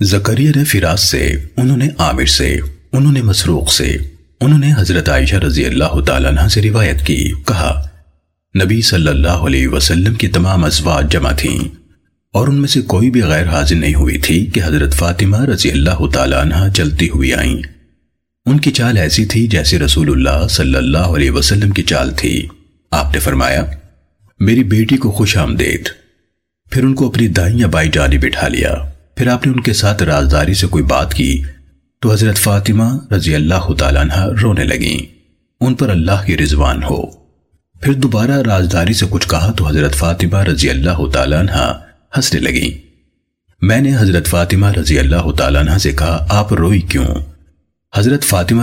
زکریہ نے فراز سے، انہوں نے عامر سے، انہوں نے مسروق سے، انہوں نے حضرت عائشہ رضی اللہ تعالیٰ عنہ سے روایت کی، کہا، نبی صلی اللہ علیہ وسلم کی تمام ازواج جمع تھیں، اور ان میں سے کوئی بھی غیر حاضر نہیں ہوئی تھی کہ حضرت فاطمہ رضی اللہ تعالیٰ عنہ چلتی ہوئی آئیں۔ ان کی چال ایسی تھی جیسے رسول اللہ صلی اللہ علیہ وسلم کی چال تھی۔ آپ نے فرمایا، میری بیٹی کو خوش آمدید۔ پھر ان کو اپنی دائیں بائی جانی بٹھا لیا۔ پھر آپ نے ان کے ساتھ رازداری سے کوئی بات کی تو حضرت فاطمہ رضی اللہ تعالیٰ عنہ رونے لگیں۔ ان پر اللہ کی رضوان ہو۔ پھر دوبارہ رازداری سے کچھ کہا تو حضرت فاطمہ رضی اللہ تعالیٰ عنہ ہنسنے لگیں۔ میں نے حضرت فاطمہ رضی اللہ تعالیٰ عنہ سے کہا، آپ روئی کیوں؟ حضرت فاطمہ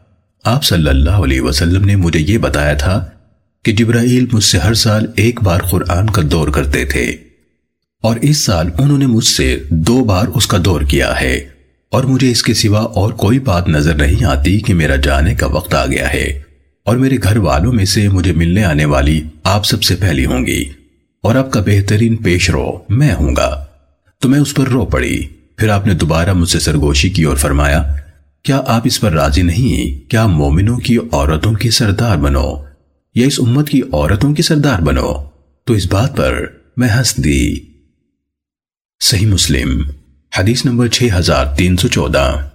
نے کہا میں ایسی نہیں کہ رسول اللہ صلی اللہ علیہ وسلم کا راز افشا کر دوں یہاں تک کہ جب رسول اللہ صلی اللہ علیہ وسلم کی وفات ہوئی تو میں نے پھر پوچھا تو انہوں نے کہا آپ صلی اللہ علیہ وسلم نے مجھے یہ بتایا تھا کہ جبرائیل مجھ سے ہر سال ایک بار قرآن کا دور کرتے تھے اور اس سال انہوں نے مجھ سے دو بار اس کا دور کیا ہے اور مجھے اس کے سوا اور کوئی بات نظر کیا آپ اس پر راضی نہیں؟ کیا مومنوں کی عورتوں کی سردار بنو؟ یا اس امت کی عورتوں کی سردار بنو؟ تو اس بات پر میں ہنس دی۔ صحیح مسلم، حدیث نمبر 6314